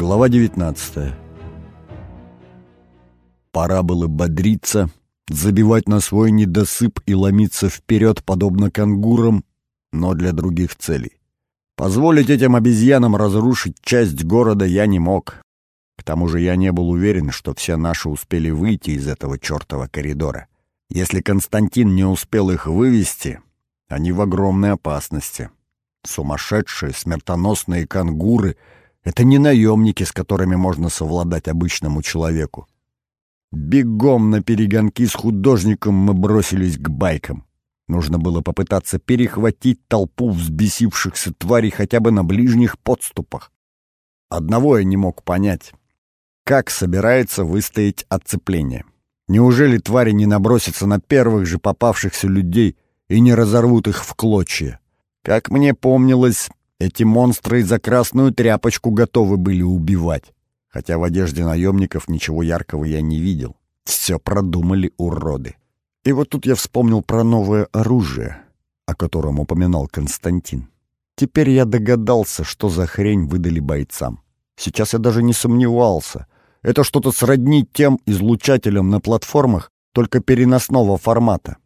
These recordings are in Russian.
Глава 19 Пора было бодриться, забивать на свой недосып и ломиться вперед, подобно кангурам, но для других целей. Позволить этим обезьянам разрушить часть города я не мог. К тому же я не был уверен, что все наши успели выйти из этого чертова коридора. Если Константин не успел их вывести, они в огромной опасности. Сумасшедшие, смертоносные кангуры — это не наемники, с которыми можно совладать обычному человеку. Бегом на перегонки с художником мы бросились к байкам. Нужно было попытаться перехватить толпу взбесившихся тварей хотя бы на ближних подступах. Одного я не мог понять. Как собирается выстоять отцепление? Неужели твари не набросятся на первых же попавшихся людей и не разорвут их в клочья? Как мне помнилось, эти монстры за красную тряпочку готовы были убивать. Хотя в одежде наемников ничего яркого я не видел. Все продумали уроды. И вот тут я вспомнил про новое оружие, о котором упоминал Константин. Теперь я догадался, что за хрень выдали бойцам. Сейчас я даже не сомневался. Это что-то сродни тем излучателям на платформах, только переносного формата.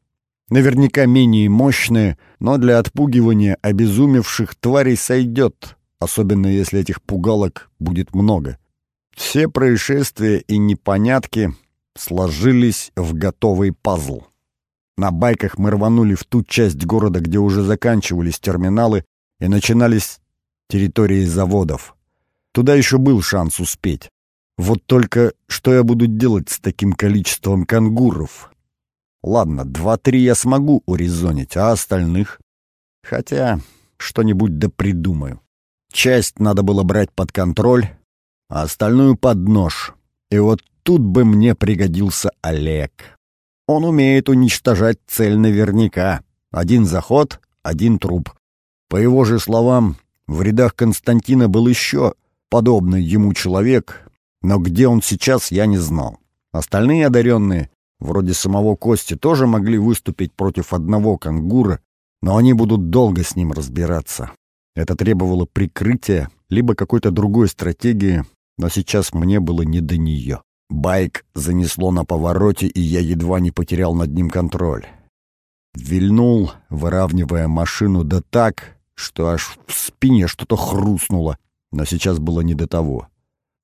Наверняка менее мощные, но для отпугивания обезумевших тварей сойдет, особенно если этих пугалок будет много. Все происшествия и непонятки сложились в готовый пазл. На байках мы рванули в ту часть города, где уже заканчивались терминалы и начинались территории заводов. Туда еще был шанс успеть. Вот только что я буду делать с таким количеством кангуров? Ладно, два-три я смогу урезонить, а остальных? Хотя что-нибудь да придумаю. Часть надо было брать под контроль, а остальную под нож. И вот тут бы мне пригодился Олег. Он умеет уничтожать цель наверняка. Один заход, один труп. По его же словам, в рядах Константина был еще подобный ему человек, но где он сейчас, я не знал. Остальные одаренные вроде самого Кости, тоже могли выступить против одного кангура, но они будут долго с ним разбираться. Это требовало прикрытия, либо какой-то другой стратегии, но сейчас мне было не до нее. Байк занесло на повороте, и я едва не потерял над ним контроль. Вильнул, выравнивая машину да так, что аж в спине что-то хрустнуло, но сейчас было не до того.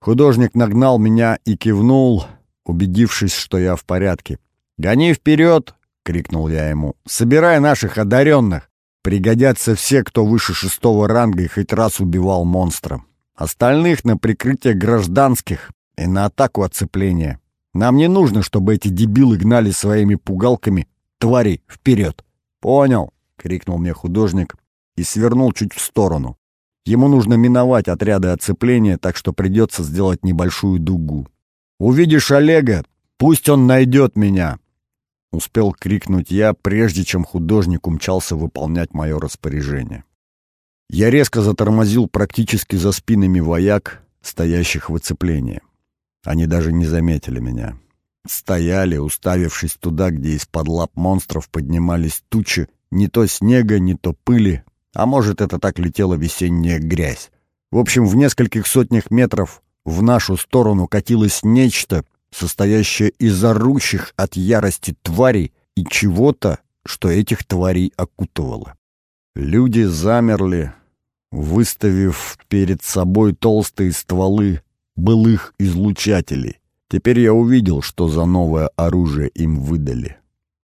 Художник нагнал меня и кивнул — убедившись, что я в порядке. «Гони вперед!» — крикнул я ему. «Собирай наших одаренных! Пригодятся все, кто выше шестого ранга и хоть раз убивал монстра. Остальных на прикрытие гражданских и на атаку оцепления. Нам не нужно, чтобы эти дебилы гнали своими пугалками твари вперед!» «Понял!» — крикнул мне художник и свернул чуть в сторону. Ему нужно миновать отряды оцепления, так что придется сделать небольшую дугу. Увидишь Олега, пусть он найдет меня!» Успел крикнуть я, прежде чем художник умчался выполнять мое распоряжение. Я резко затормозил практически за спинами вояк, стоящих в оцеплении. Они даже не заметили меня. Стояли, уставившись туда, где из-под лап монстров поднимались тучи, не то снега, не то пыли, а может, это так летела весенняя грязь. В общем, в нескольких сотнях метров в нашу сторону катилось нечто, состоящее из орущих от ярости тварей и чего-то, что этих тварей окутывало. Люди замерли, выставив перед собой толстые стволы былых излучателей. Теперь я увидел, что за новое оружие им выдали.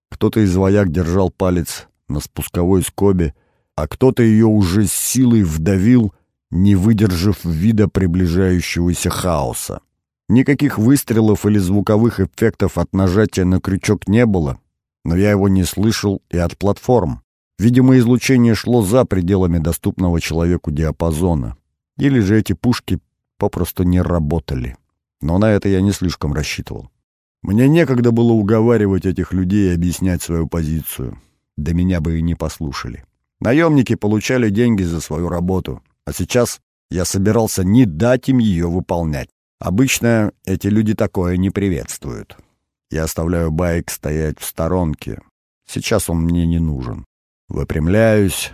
Кто-то из вояк держал палец на спусковой скобе, а кто-то ее уже с силой вдавил не выдержав вида приближающегося хаоса. Никаких выстрелов или звуковых эффектов от нажатия на крючок не было, но я его не слышал и от платформ. Видимо, излучение шло за пределами доступного человеку диапазона. Или же эти пушки попросту не работали. Но на это я не слишком рассчитывал. Мне некогда было уговаривать этих людей и объяснять свою позицию. Да меня бы и не послушали. Наемники получали деньги за свою работу. А сейчас я собирался не дать им ее выполнять. Обычно эти люди такое не приветствуют. Я оставляю байк стоять в сторонке. Сейчас он мне не нужен. Выпрямляюсь,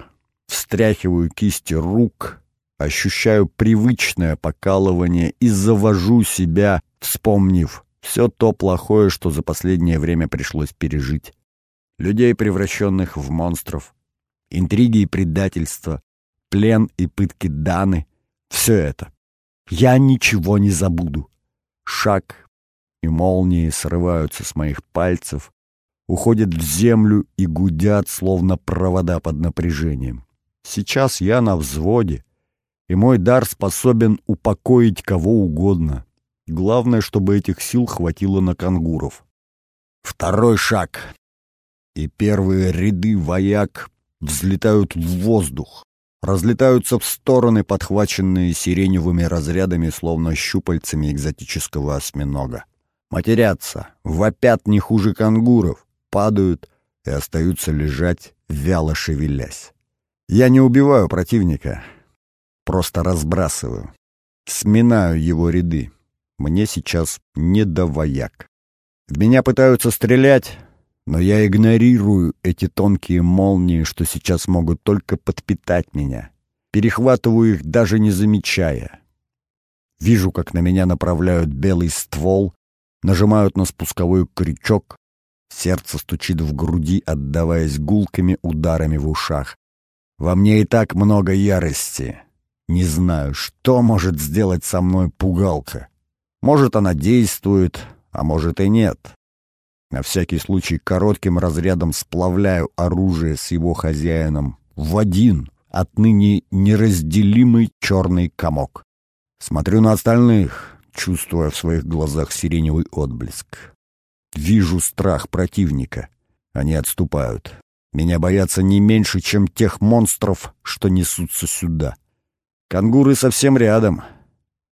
встряхиваю кисти рук, ощущаю привычное покалывание и завожу себя, вспомнив все то плохое, что за последнее время пришлось пережить. Людей, превращенных в монстров, интриги и предательства, плен и пытки Даны — все это. Я ничего не забуду. Шаг и молнии срываются с моих пальцев, уходят в землю и гудят, словно провода под напряжением. Сейчас я на взводе, и мой дар способен упокоить кого угодно. Главное, чтобы этих сил хватило на кангуров. Второй шаг. И первые ряды вояк взлетают в воздух, разлетаются в стороны, подхваченные сиреневыми разрядами, словно щупальцами экзотического осьминога. Матерятся, вопят не хуже кангуров, падают и остаются лежать, вяло шевелясь. Я не убиваю противника, просто разбрасываю. Сминаю его ряды. Мне сейчас не до вояк. В меня пытаются стрелять, но я игнорирую эти тонкие молнии, что сейчас могут только подпитать меня. Перехватываю их, даже не замечая. Вижу, как на меня направляют белый ствол, нажимают на спусковой крючок. Сердце стучит в груди, отдаваясь гулкими ударами в ушах. Во мне и так много ярости. Не знаю, что может сделать со мной пугалка. Может, она действует, а может и нет. На всякий случай коротким разрядом сплавляю оружие с его хозяином в один, отныне неразделимый черный комок. Смотрю на остальных, чувствуя в своих глазах сиреневый отблеск. Вижу страх противника. Они отступают. Меня боятся не меньше, чем тех монстров, что несутся сюда. Кангуры совсем рядом.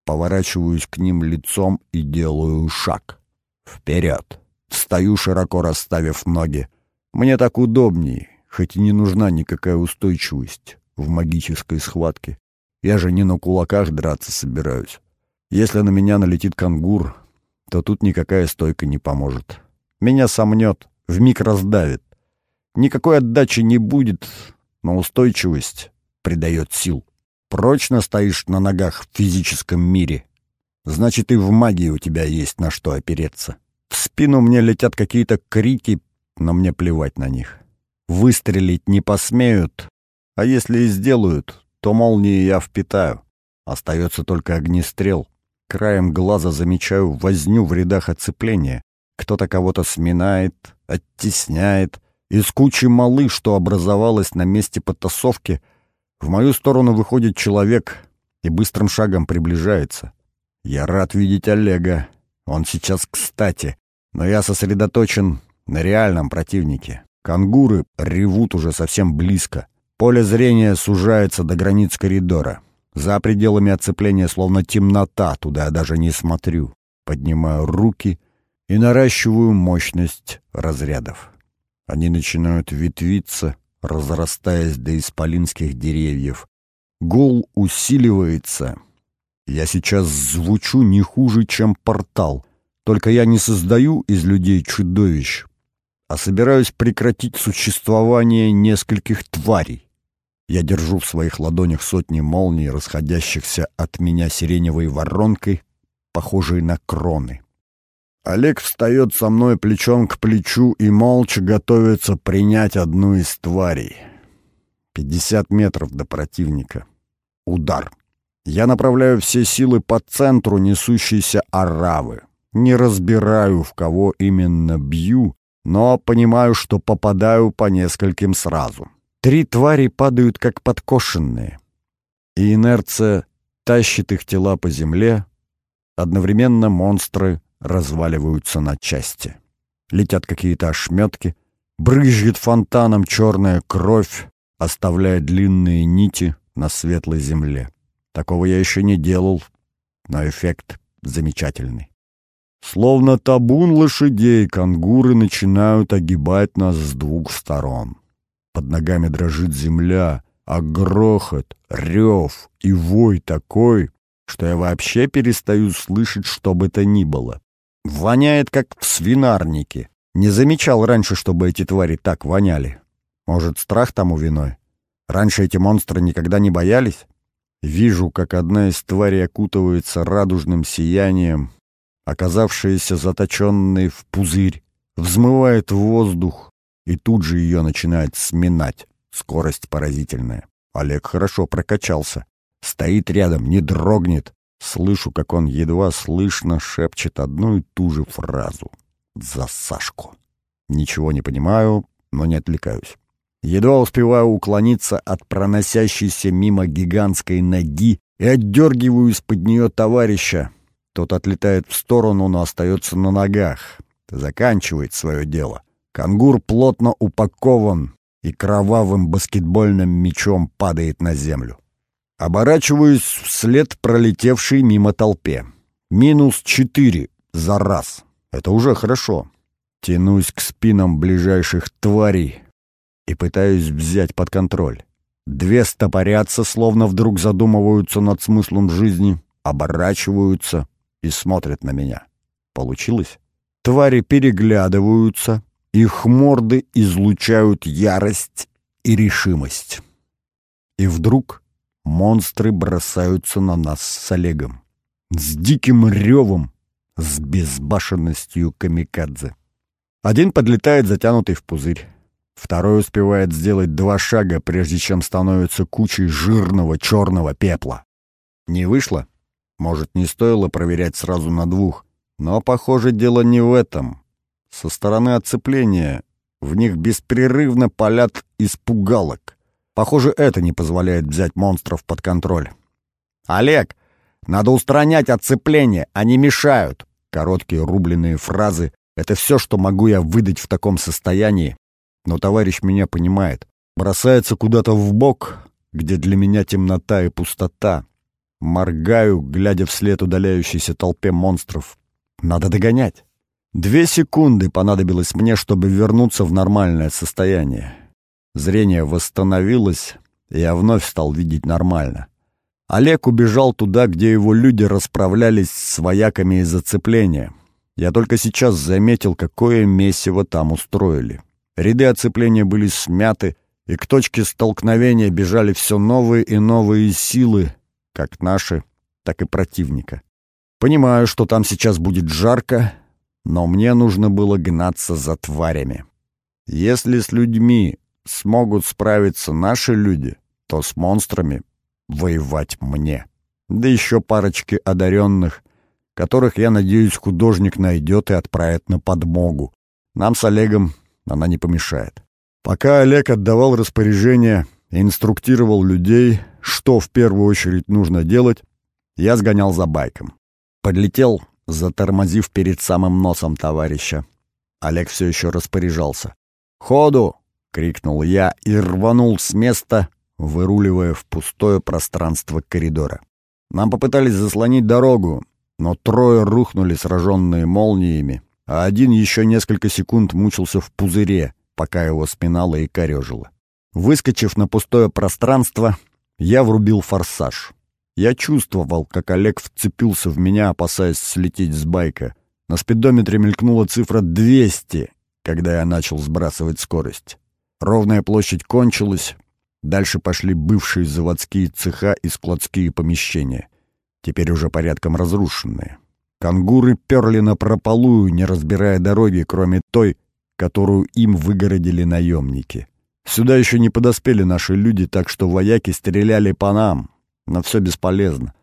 Поворачиваюсь к ним лицом и делаю шаг. Вперед. Стою, широко расставив ноги. Мне так удобней, хоть и не нужна никакая устойчивость в магической схватке. Я же не на кулаках драться собираюсь. Если на меня налетит кангур, то тут никакая стойка не поможет. Меня сомнет, вмиг раздавит. Никакой отдачи не будет, но устойчивость придает сил. Прочно стоишь на ногах в физическом мире. Значит, и в магии у тебя есть на что опереться. Спину мне летят какие-то крики, но мне плевать на них. Выстрелить не посмеют, а если и сделают, то молнии я впитаю. Остается только огнестрел. Краем глаза замечаю возню в рядах оцепления. Кто-то кого-то сминает, оттесняет. Из кучи малы, что образовалась на месте потасовки, в мою сторону выходит человек и быстрым шагом приближается. Я рад видеть Олега. Он сейчас кстати. Но я сосредоточен на реальном противнике. Кангуры ревут уже совсем близко. Поле зрения сужается до границ коридора. За пределами оцепления словно темнота, туда я даже не смотрю. Поднимаю руки и наращиваю мощность разрядов. Они начинают ветвиться, разрастаясь до исполинских деревьев. Гул усиливается. Я сейчас звучу не хуже, чем портал — только я не создаю из людей чудовищ, а собираюсь прекратить существование нескольких тварей. Я держу в своих ладонях сотни молний, расходящихся от меня сиреневой воронкой, похожей на кроны. Олег встает со мной плечом к плечу и молча готовится принять одну из тварей. Пятьдесят метров до противника. Удар. Я направляю все силы по центру несущейся оравы. Не разбираю, в кого именно бью, но понимаю, что попадаю по нескольким сразу. Три твари падают как подкошенные, и инерция тащит их тела по земле, одновременно монстры разваливаются на части. Летят какие-то ошметки, брызжет фонтаном черная кровь, оставляя длинные нити на светлой земле. Такого я еще не делал, но эффект замечательный. Словно табун лошадей, кангуры начинают огибать нас с двух сторон. Под ногами дрожит земля, а грохот, рев и вой такой, что я вообще перестаю слышать, что бы то ни было. Воняет, как в свинарнике. Не замечал раньше, чтобы эти твари так воняли. Может, страх тому виной? Раньше эти монстры никогда не боялись? Вижу, как одна из тварей окутывается радужным сиянием, оказавшаяся заточенной в пузырь, взмывает в воздух, и тут же ее начинает сминать. Скорость поразительная. Олег хорошо прокачался. Стоит рядом, не дрогнет. Слышу, как он едва слышно шепчет одну и ту же фразу. «За Сашку». Ничего не понимаю, но не отвлекаюсь. Едва успеваю уклониться от проносящейся мимо гигантской ноги и отдергиваю из-под нее товарища. Тот отлетает в сторону, но остается на ногах. Заканчивает свое дело. Кангур плотно упакован и кровавым баскетбольным мячом падает на землю. Оборачиваюсь вслед пролетевшей мимо толпе. Минус четыре за раз. Это уже хорошо. Тянусь к спинам ближайших тварей и пытаюсь взять под контроль. Две стопорятся, словно вдруг задумываются над смыслом жизни, оборачиваются и смотрят на меня. Получилось? Твари переглядываются, их морды излучают ярость и решимость. И вдруг монстры бросаются на нас с Олегом. С диким ревом, с безбашенностью камикадзе. Один подлетает затянутый в пузырь. Второй успевает сделать два шага, прежде чем становится кучей жирного черного пепла. Не вышло? Может, не стоило проверять сразу на двух? Но, похоже, дело не в этом. Со стороны отцепления в них беспрерывно палят испугалок. Похоже, это не позволяет взять монстров под контроль. «Олег, надо устранять отцепление, они мешают!» Короткие рубленые фразы — это все, что могу я выдать в таком состоянии, но товарищ меня понимает. Бросается куда-то в бок, где для меня темнота и пустота. Моргаю, глядя вслед удаляющейся толпе монстров. Надо догонять. Две секунды понадобилось мне, чтобы вернуться в нормальное состояние. Зрение восстановилось, и я вновь стал видеть нормально. Олег убежал туда, где его люди расправлялись с вояками из зацепления. Я только сейчас заметил, какое месиво там устроили. Ряды оцепления были смяты, и к точке столкновения бежали все новые и новые силы, как наши, так и противника. Понимаю, что там сейчас будет жарко, но мне нужно было гнаться за тварями. Если с людьми смогут справиться наши люди, то с монстрами воевать мне. Да еще парочки одаренных, которых, я надеюсь, художник найдет и отправит на подмогу. Нам с Олегом она не помешает. Пока Олег отдавал распоряжение и инструктировал людей, что в первую очередь нужно делать, я сгонял за байком. Подлетел, затормозив перед самым носом товарища. Олег все еще распоряжался. «Ходу!» — крикнул я и рванул с места, выруливая в пустое пространство коридора. Нам попытались заслонить дорогу, но трое рухнули, сраженные молниями, а один еще несколько секунд мучился в пузыре, пока его спинало и корежило. Выскочив на пустое пространство, я врубил форсаж. Я чувствовал, как Олег вцепился в меня, опасаясь слететь с байка. На спидометре мелькнула цифра 200, когда я начал сбрасывать скорость. Ровная площадь кончилась, дальше пошли бывшие заводские цеха и складские помещения, теперь уже порядком разрушенные. Кангуры перли на прополую, не разбирая дороги, кроме той, которую им выгородили наемники. Сюда еще не подоспели наши люди, так что вояки стреляли по нам, но все бесполезно.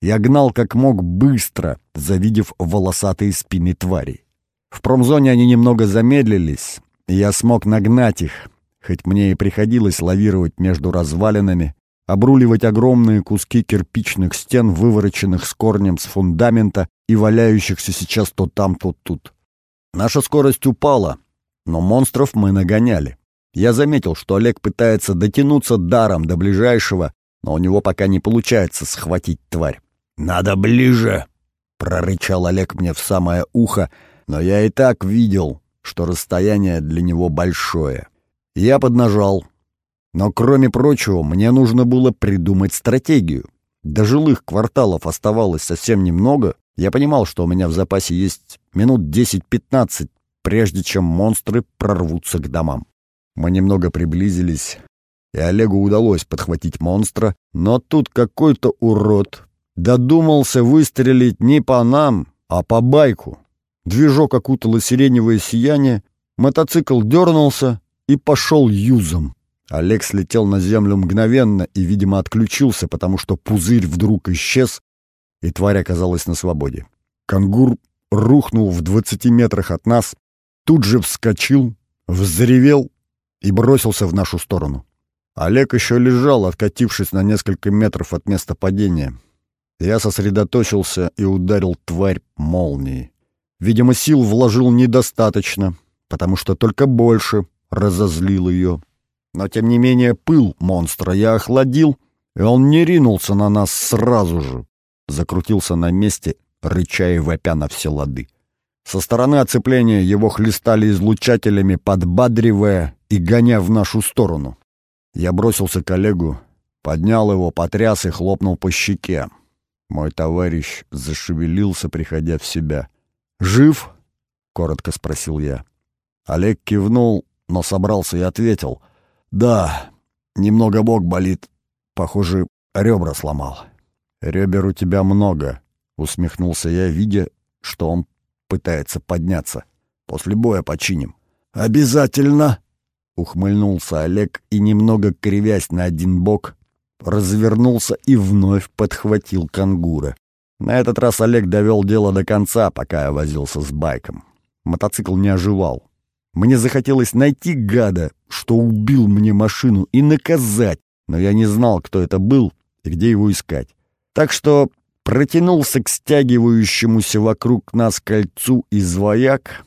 Я гнал как мог быстро, завидев волосатые спины тварей. В промзоне они немного замедлились, и я смог нагнать их, хоть мне и приходилось лавировать между развалинами, обруливать огромные куски кирпичных стен, вывороченных с корнем с фундамента и валяющихся сейчас то там, то тут. Наша скорость упала, но монстров мы нагоняли. Я заметил, что Олег пытается дотянуться даром до ближайшего, но у него пока не получается схватить тварь. «Надо ближе!» — прорычал Олег мне в самое ухо, но я и так видел, что расстояние для него большое. Я поднажал, но, кроме прочего, мне нужно было придумать стратегию. До жилых кварталов оставалось совсем немного. Я понимал, что у меня в запасе есть минут 10-15, прежде чем монстры прорвутся к домам. Мы немного приблизились, и Олегу удалось подхватить монстра, но тут какой-то урод додумался выстрелить не по нам, а по байку. Движок окутало сиреневое сияние, мотоцикл дернулся и пошел юзом. Олег слетел на землю мгновенно и, видимо, отключился, потому что пузырь вдруг исчез, и тварь оказалась на свободе. Кангур рухнул в двадцати метрах от нас, тут же вскочил, взревел и бросился в нашу сторону. Олег еще лежал, откатившись на несколько метров от места падения. Я сосредоточился и ударил тварь молнией. Видимо, сил вложил недостаточно, потому что только больше разозлил ее. Но, тем не менее, пыл монстра я охладил, и он не ринулся на нас сразу же. Закрутился на месте, рыча и вопя на все лады. Со стороны оцепления его хлестали излучателями, подбадривая и гоня в нашу сторону. Я бросился к Олегу, поднял его, потряс и хлопнул по щеке. Мой товарищ зашевелился, приходя в себя. «Жив?» — коротко спросил я. Олег кивнул, но собрался и ответил. «Да, немного бок болит. Похоже, ребра сломал». «Ребер у тебя много», — усмехнулся я, видя, что он пытается подняться. «После боя починим». «Обязательно!» — ухмыльнулся Олег и, немного кривясь на один бок, развернулся и вновь подхватил кангура. На этот раз Олег довел дело до конца, пока я возился с байком. Мотоцикл не оживал. Мне захотелось найти гада, что убил мне машину, и наказать, но я не знал, кто это был и где его искать. Так что протянулся к стягивающемуся вокруг нас кольцу из вояк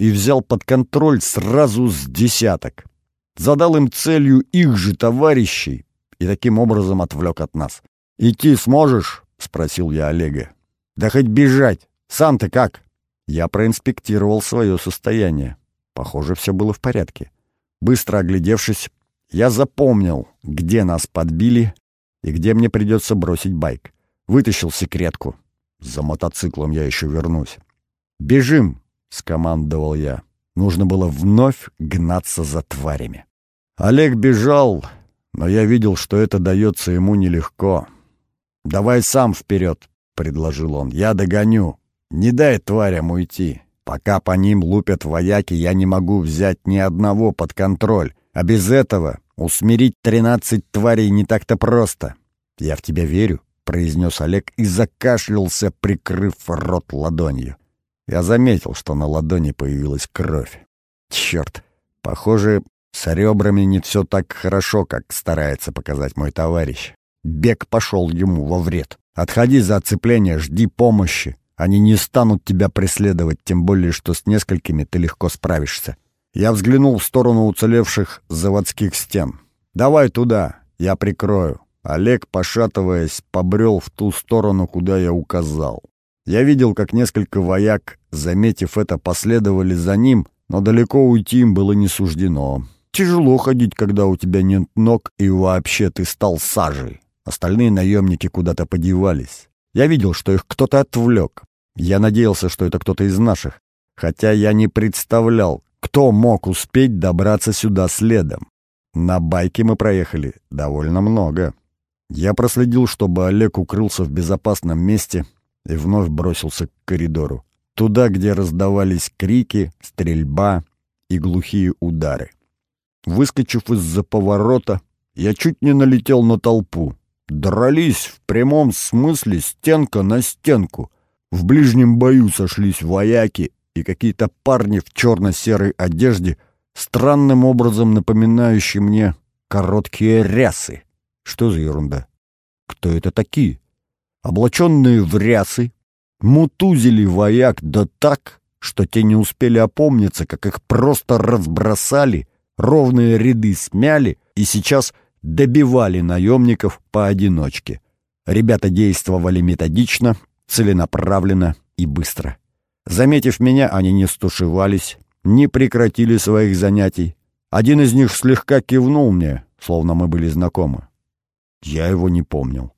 и взял под контроль сразу с десяток. Задал им целью их же товарищей и таким образом отвлек от нас. «Идти сможешь?» — спросил я Олега. «Да хоть бежать. Сам ты как?» Я проинспектировал свое состояние. Похоже, все было в порядке. Быстро оглядевшись, я запомнил, где нас подбили и где мне придется бросить байк. Вытащил секретку. За мотоциклом я еще вернусь. «Бежим!» — скомандовал я. Нужно было вновь гнаться за тварями. Олег бежал, но я видел, что это дается ему нелегко. «Давай сам вперед!» — предложил он. «Я догоню. Не дай тварям уйти. Пока по ним лупят вояки, я не могу взять ни одного под контроль. А без этого усмирить тринадцать тварей не так-то просто. Я в тебя верю, — произнес Олег и закашлялся, прикрыв рот ладонью. Я заметил, что на ладони появилась кровь. Черт, похоже, с ребрами не все так хорошо, как старается показать мой товарищ. Бег пошел ему во вред. Отходи за оцепление, жди помощи. Они не станут тебя преследовать, тем более, что с несколькими ты легко справишься. Я взглянул в сторону уцелевших заводских стен. «Давай туда, я прикрою». Олег, пошатываясь, побрел в ту сторону, куда я указал. Я видел, как несколько вояк, заметив это, последовали за ним, но далеко уйти им было не суждено. Тяжело ходить, когда у тебя нет ног и вообще ты стал сажей. Остальные наемники куда-то подевались. Я видел, что их кто-то отвлек. Я надеялся, что это кто-то из наших, хотя я не представлял, кто мог успеть добраться сюда следом. На байке мы проехали довольно много. Я проследил, чтобы Олег укрылся в безопасном месте и вновь бросился к коридору. Туда, где раздавались крики, стрельба и глухие удары. Выскочив из-за поворота, я чуть не налетел на толпу. Дрались в прямом смысле стенка на стенку. В ближнем бою сошлись вояки и какие-то парни в черно-серой одежде, странным образом напоминающие мне короткие рясы. Что за ерунда? Кто это такие? Облаченные в рясы, мутузили вояк да так, что те не успели опомниться, как их просто разбросали, ровные ряды смяли и сейчас добивали наемников поодиночке. Ребята действовали методично, целенаправленно и быстро. Заметив меня, они не стушевались, не прекратили своих занятий. Один из них слегка кивнул мне, словно мы были знакомы. Я его не помнил.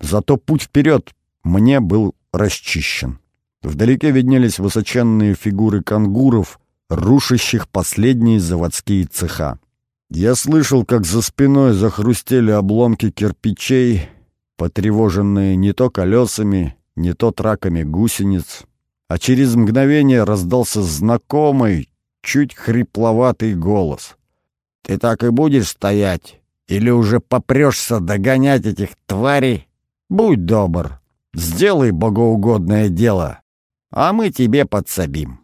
Зато путь вперед мне был расчищен. Вдалеке виднелись высоченные фигуры кангуров, рушащих последние заводские цеха. Я слышал, как за спиной захрустели обломки кирпичей, потревоженные не то колесами, не то траками гусениц, а через мгновение раздался знакомый, чуть хрипловатый голос. «Ты так и будешь стоять? Или уже попрешься догонять этих тварей? Будь добр, сделай богоугодное дело, а мы тебе подсобим».